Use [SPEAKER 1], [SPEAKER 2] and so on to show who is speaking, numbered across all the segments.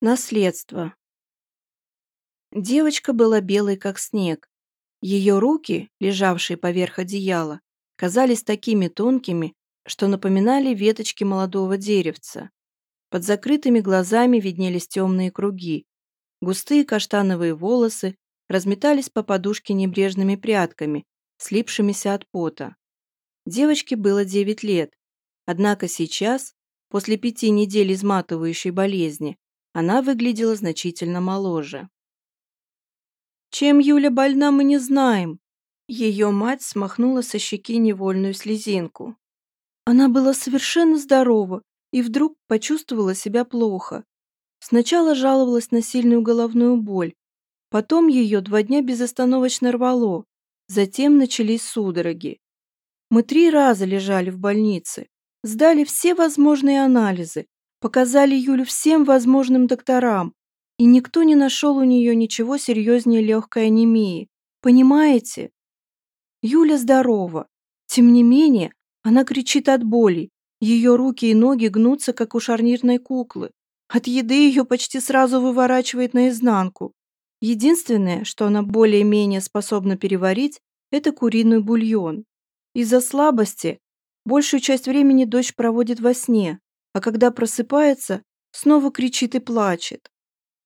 [SPEAKER 1] Наследство. Девочка была белой, как снег. Ее руки, лежавшие поверх одеяла, казались такими тонкими, что напоминали веточки молодого деревца. Под закрытыми глазами виднелись темные круги. Густые каштановые волосы разметались по подушке небрежными прядками, слипшимися от пота. Девочке было девять лет, однако сейчас, после пяти недель изматывающей болезни, она выглядела значительно моложе. Чем Юля больна, мы не знаем. Ее мать смахнула со щеки невольную слезинку. Она была совершенно здорова и вдруг почувствовала себя плохо. Сначала жаловалась на сильную головную боль, потом ее два дня безостановочно рвало, затем начались судороги. Мы три раза лежали в больнице, сдали все возможные анализы, Показали Юлю всем возможным докторам, и никто не нашел у нее ничего серьезнее легкой анемии. Понимаете? Юля здорова. Тем не менее, она кричит от боли. Ее руки и ноги гнутся, как у шарнирной куклы. От еды ее почти сразу выворачивает наизнанку. Единственное, что она более-менее способна переварить, это куриный бульон. Из-за слабости большую часть времени дочь проводит во сне, а когда просыпается, снова кричит и плачет.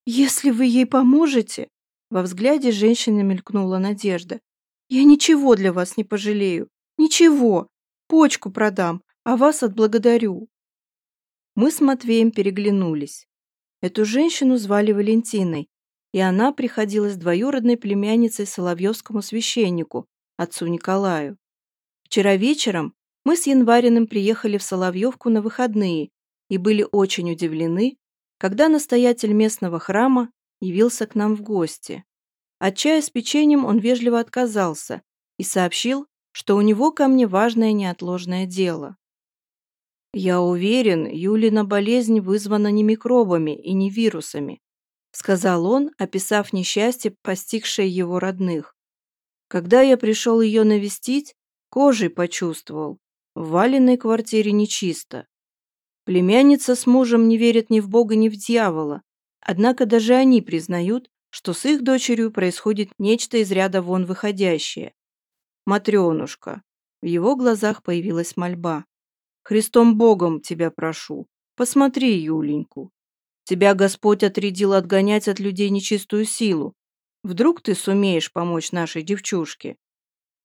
[SPEAKER 1] «Если вы ей поможете...» Во взгляде женщины мелькнула надежда. «Я ничего для вас не пожалею. Ничего. Почку продам, а вас отблагодарю». Мы с Матвеем переглянулись. Эту женщину звали Валентиной, и она приходилась двоюродной племянницей Соловьевскому священнику, отцу Николаю. Вчера вечером мы с Январиным приехали в Соловьевку на выходные и были очень удивлены, когда настоятель местного храма явился к нам в гости. От чая с печеньем он вежливо отказался и сообщил, что у него ко мне важное неотложное дело. «Я уверен, Юлина болезнь вызвана не микробами и не вирусами», сказал он, описав несчастье, постигшее его родных. Когда я пришел ее навестить, кожей почувствовал, в Валиной квартире нечисто. Племянница с мужем не верят ни в Бога, ни в дьявола. Однако даже они признают, что с их дочерью происходит нечто из ряда вон выходящее. Матрёнушка. В его глазах появилась мольба. Христом Богом тебя прошу, посмотри Юленьку. Тебя Господь отрядил отгонять от людей нечистую силу. Вдруг ты сумеешь помочь нашей девчушке?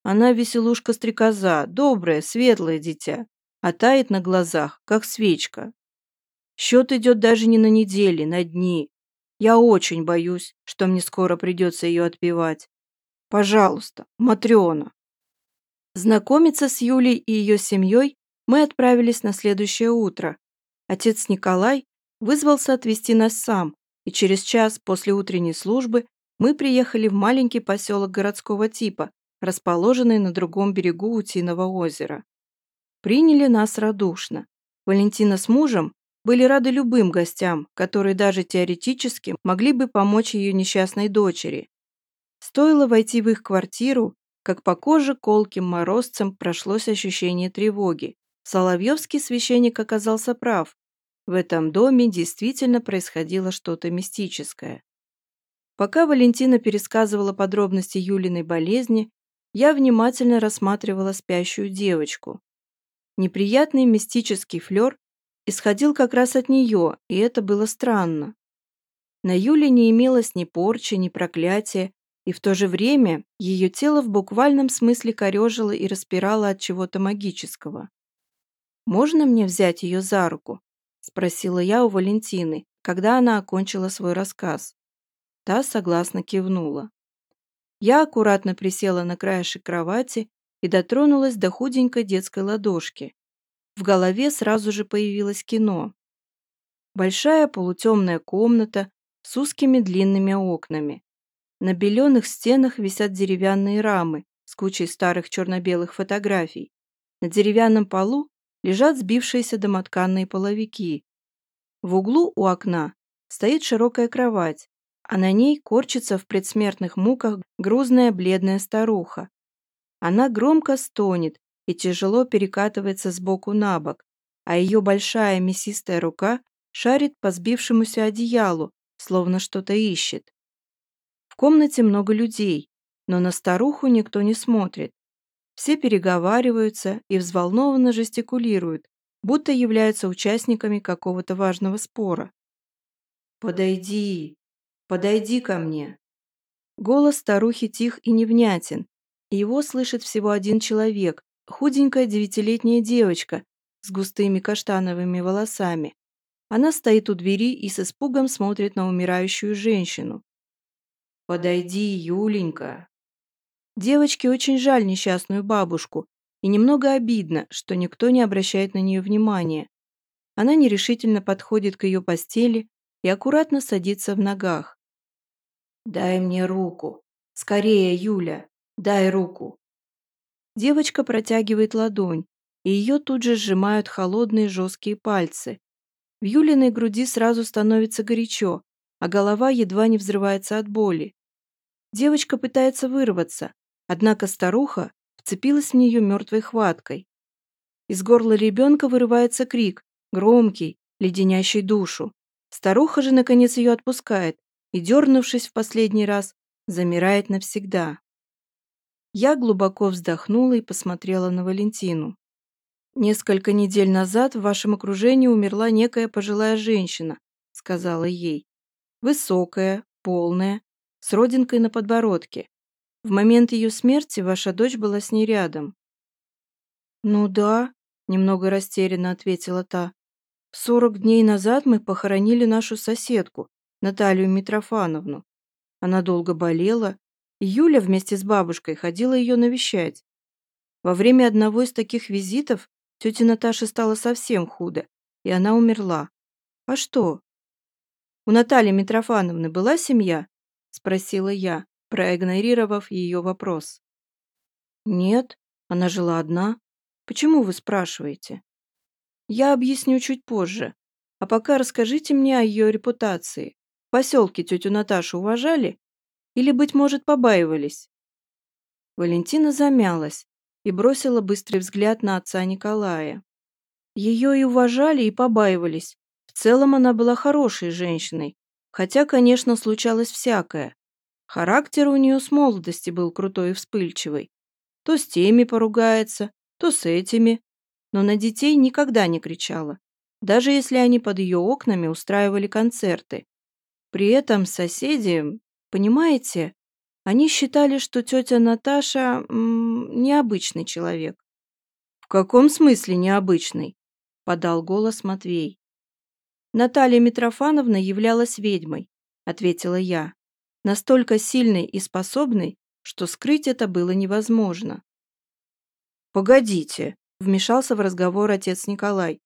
[SPEAKER 1] Она веселушка-стрекоза, доброе, светлое дитя а тает на глазах, как свечка. Счет идет даже не на недели, на дни. Я очень боюсь, что мне скоро придется ее отпевать. Пожалуйста, Матрена. Знакомиться с Юлей и ее семьей мы отправились на следующее утро. Отец Николай вызвался отвезти нас сам, и через час после утренней службы мы приехали в маленький поселок городского типа, расположенный на другом берегу Утиного озера. Приняли нас радушно. Валентина с мужем были рады любым гостям, которые даже теоретически могли бы помочь ее несчастной дочери. Стоило войти в их квартиру, как по коже колким морозцем прошлось ощущение тревоги. Соловьевский священник оказался прав. В этом доме действительно происходило что-то мистическое. Пока Валентина пересказывала подробности Юлиной болезни, я внимательно рассматривала спящую девочку. Неприятный мистический флер исходил как раз от нее, и это было странно. На Юле не имелось ни порчи, ни проклятия, и в то же время ее тело в буквальном смысле корежило и распирало от чего-то магического. «Можно мне взять ее за руку?» – спросила я у Валентины, когда она окончила свой рассказ. Та согласно кивнула. Я аккуратно присела на краешек кровати и дотронулась до худенькой детской ладошки. В голове сразу же появилось кино. Большая полутемная комната с узкими длинными окнами. На беленых стенах висят деревянные рамы с кучей старых черно-белых фотографий. На деревянном полу лежат сбившиеся домотканные половики. В углу у окна стоит широкая кровать, а на ней корчится в предсмертных муках грузная бледная старуха. Она громко стонет и тяжело перекатывается с боку на бок, а ее большая мясистая рука шарит по сбившемуся одеялу, словно что-то ищет. В комнате много людей, но на старуху никто не смотрит. Все переговариваются и взволнованно жестикулируют, будто являются участниками какого-то важного спора. «Подойди, подойди ко мне!» Голос старухи тих и невнятен, его слышит всего один человек, худенькая девятилетняя девочка с густыми каштановыми волосами. Она стоит у двери и с испугом смотрит на умирающую женщину. «Подойди, Юленька!» Девочке очень жаль несчастную бабушку, и немного обидно, что никто не обращает на нее внимания. Она нерешительно подходит к ее постели и аккуратно садится в ногах. «Дай мне руку! Скорее, Юля! Дай руку!» Девочка протягивает ладонь, и ее тут же сжимают холодные жесткие пальцы. В Юлиной груди сразу становится горячо, а голова едва не взрывается от боли. Девочка пытается вырваться, Однако старуха вцепилась в нее мертвой хваткой. Из горла ребенка вырывается крик, громкий, леденящий душу. Старуха же, наконец, ее отпускает и, дернувшись в последний раз, замирает навсегда. Я глубоко вздохнула и посмотрела на Валентину. «Несколько недель назад в вашем окружении умерла некая пожилая женщина», сказала ей. «Высокая, полная, с родинкой на подбородке. В момент ее смерти ваша дочь была с ней рядом. Ну да, немного растерянно ответила та. Сорок дней назад мы похоронили нашу соседку, Наталью Митрофановну. Она долго болела, Юля вместе с бабушкой ходила ее навещать. Во время одного из таких визитов тете Наташе стало совсем худо, и она умерла. А что? У Натальи Митрофановны была семья? Спросила я проигнорировав ее вопрос. «Нет, она жила одна. Почему вы спрашиваете?» «Я объясню чуть позже. А пока расскажите мне о ее репутации. В поселке тетю Наташу уважали? Или, быть может, побаивались?» Валентина замялась и бросила быстрый взгляд на отца Николая. Ее и уважали, и побаивались. В целом она была хорошей женщиной, хотя, конечно, случалось всякое. Характер у нее с молодости был крутой и вспыльчивый. То с теми поругается, то с этими. Но на детей никогда не кричала, даже если они под ее окнами устраивали концерты. При этом соседи, понимаете, они считали, что тетя Наташа м, необычный человек. «В каком смысле необычный?» – подал голос Матвей. «Наталья Митрофановна являлась ведьмой», – ответила я настолько сильный и способный, что скрыть это было невозможно. «Погодите», — вмешался в разговор отец Николай.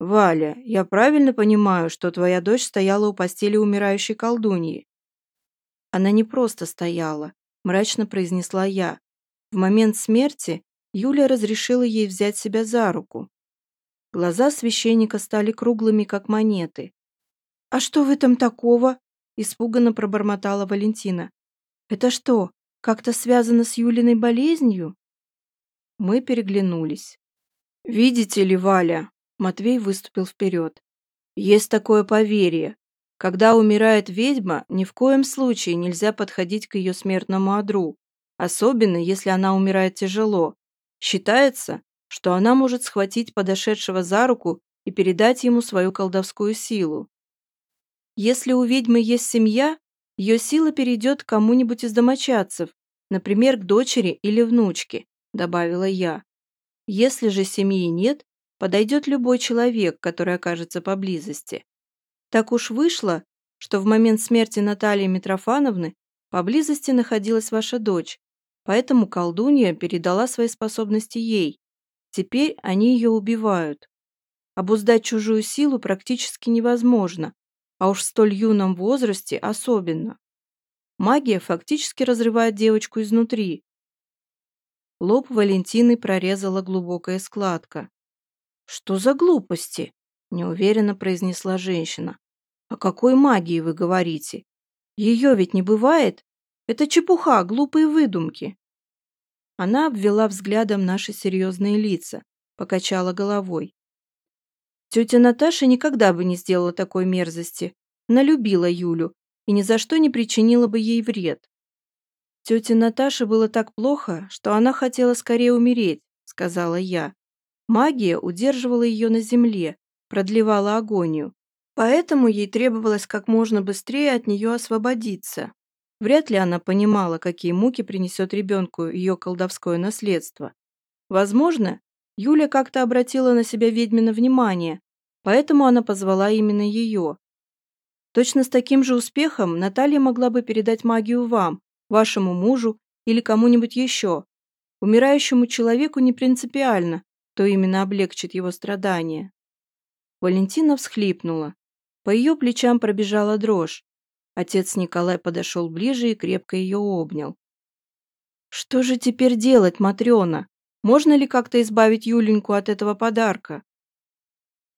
[SPEAKER 1] «Валя, я правильно понимаю, что твоя дочь стояла у постели умирающей колдуньи?» Она не просто стояла, мрачно произнесла я. В момент смерти Юля разрешила ей взять себя за руку. Глаза священника стали круглыми, как монеты. «А что в этом такого?» Испуганно пробормотала Валентина. «Это что, как-то связано с Юлиной болезнью?» Мы переглянулись. «Видите ли, Валя?» Матвей выступил вперед. «Есть такое поверье. Когда умирает ведьма, ни в коем случае нельзя подходить к ее смертному одру, особенно если она умирает тяжело. Считается, что она может схватить подошедшего за руку и передать ему свою колдовскую силу. Если у ведьмы есть семья, ее сила перейдет к кому-нибудь из домочадцев, например, к дочери или внучке, добавила я. Если же семьи нет, подойдет любой человек, который окажется поблизости. Так уж вышло, что в момент смерти Натальи Митрофановны поблизости находилась ваша дочь, поэтому колдунья передала свои способности ей. Теперь они ее убивают. Обуздать чужую силу практически невозможно, а уж в столь юном возрасте особенно. Магия фактически разрывает девочку изнутри. Лоб Валентины прорезала глубокая складка. «Что за глупости?» – неуверенно произнесла женщина. «О какой магии вы говорите? Ее ведь не бывает? Это чепуха, глупые выдумки». Она обвела взглядом наши серьезные лица, покачала головой. Тетя Наташа никогда бы не сделала такой мерзости. Она любила Юлю и ни за что не причинила бы ей вред. Тете Наташе было так плохо, что она хотела скорее умереть, сказала я. Магия удерживала ее на земле, продлевала агонию, поэтому ей требовалось как можно быстрее от нее освободиться. Вряд ли она понимала, какие муки принесет ребенку ее колдовское наследство. Возможно, Юля как-то обратила на себя ведьмино внимание, поэтому она позвала именно ее. Точно с таким же успехом Наталья могла бы передать магию вам, вашему мужу или кому-нибудь еще. Умирающему человеку не принципиально, то именно облегчит его страдания. Валентина всхлипнула. По ее плечам пробежала дрожь. Отец Николай подошел ближе и крепко ее обнял. «Что же теперь делать, Матрена? Можно ли как-то избавить Юленьку от этого подарка?»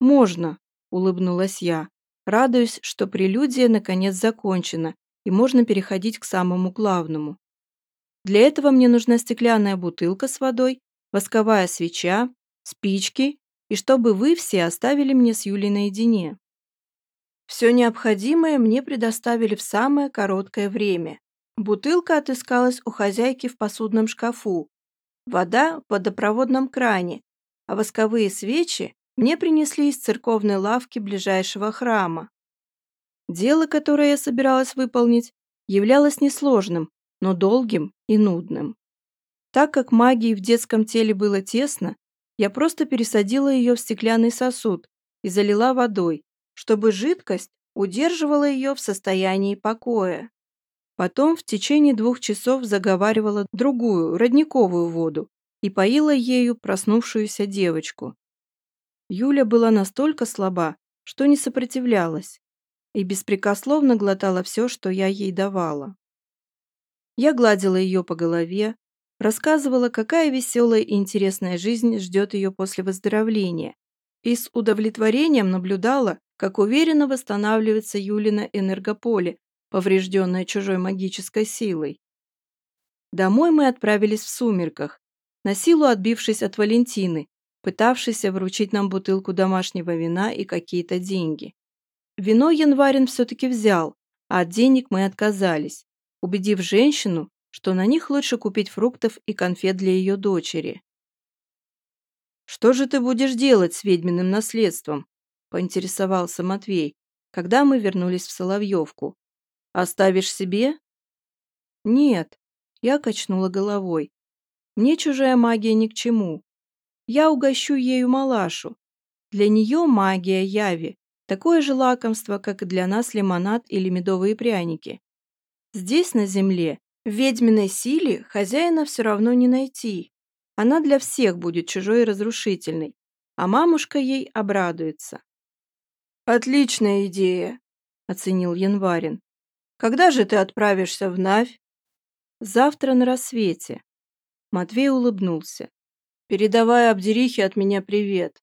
[SPEAKER 1] «Можно», — улыбнулась я, радуясь, что прелюдия наконец закончена и можно переходить к самому главному. Для этого мне нужна стеклянная бутылка с водой, восковая свеча, спички и чтобы вы все оставили мне с Юлей наедине. Все необходимое мне предоставили в самое короткое время. Бутылка отыскалась у хозяйки в посудном шкафу, вода в водопроводном кране, а восковые свечи мне принесли из церковной лавки ближайшего храма. Дело, которое я собиралась выполнить, являлось несложным, но долгим и нудным. Так как магии в детском теле было тесно, я просто пересадила ее в стеклянный сосуд и залила водой, чтобы жидкость удерживала ее в состоянии покоя. Потом в течение двух часов заговаривала другую, родниковую воду и поила ею проснувшуюся девочку. Юля была настолько слаба, что не сопротивлялась и беспрекословно глотала все, что я ей давала. Я гладила ее по голове, рассказывала, какая веселая и интересная жизнь ждет ее после выздоровления, и с удовлетворением наблюдала, как уверенно восстанавливается Юлина энергополе, поврежденное чужой магической силой. Домой мы отправились в сумерках, на силу отбившись от Валентины, пытавшейся вручить нам бутылку домашнего вина и какие-то деньги. Вино Январин все-таки взял, а от денег мы отказались, убедив женщину, что на них лучше купить фруктов и конфет для ее дочери. «Что же ты будешь делать с ведьминым наследством?» – поинтересовался Матвей, когда мы вернулись в Соловьевку. «Оставишь себе?» «Нет», – я качнула головой. «Мне чужая магия ни к чему. Я угощу ею малашу. Для нее магия яви – такое же лакомство, как и для нас лимонад или медовые пряники. Здесь, на земле, в ведьминой силе хозяина все равно не найти. Она для всех будет чужой и разрушительной, а мамушка ей обрадуется. «Отличная идея», – оценил Январин. «Когда же ты отправишься в Навь?» «Завтра на рассвете». Матвей улыбнулся. Передавай Абдерихе от меня привет.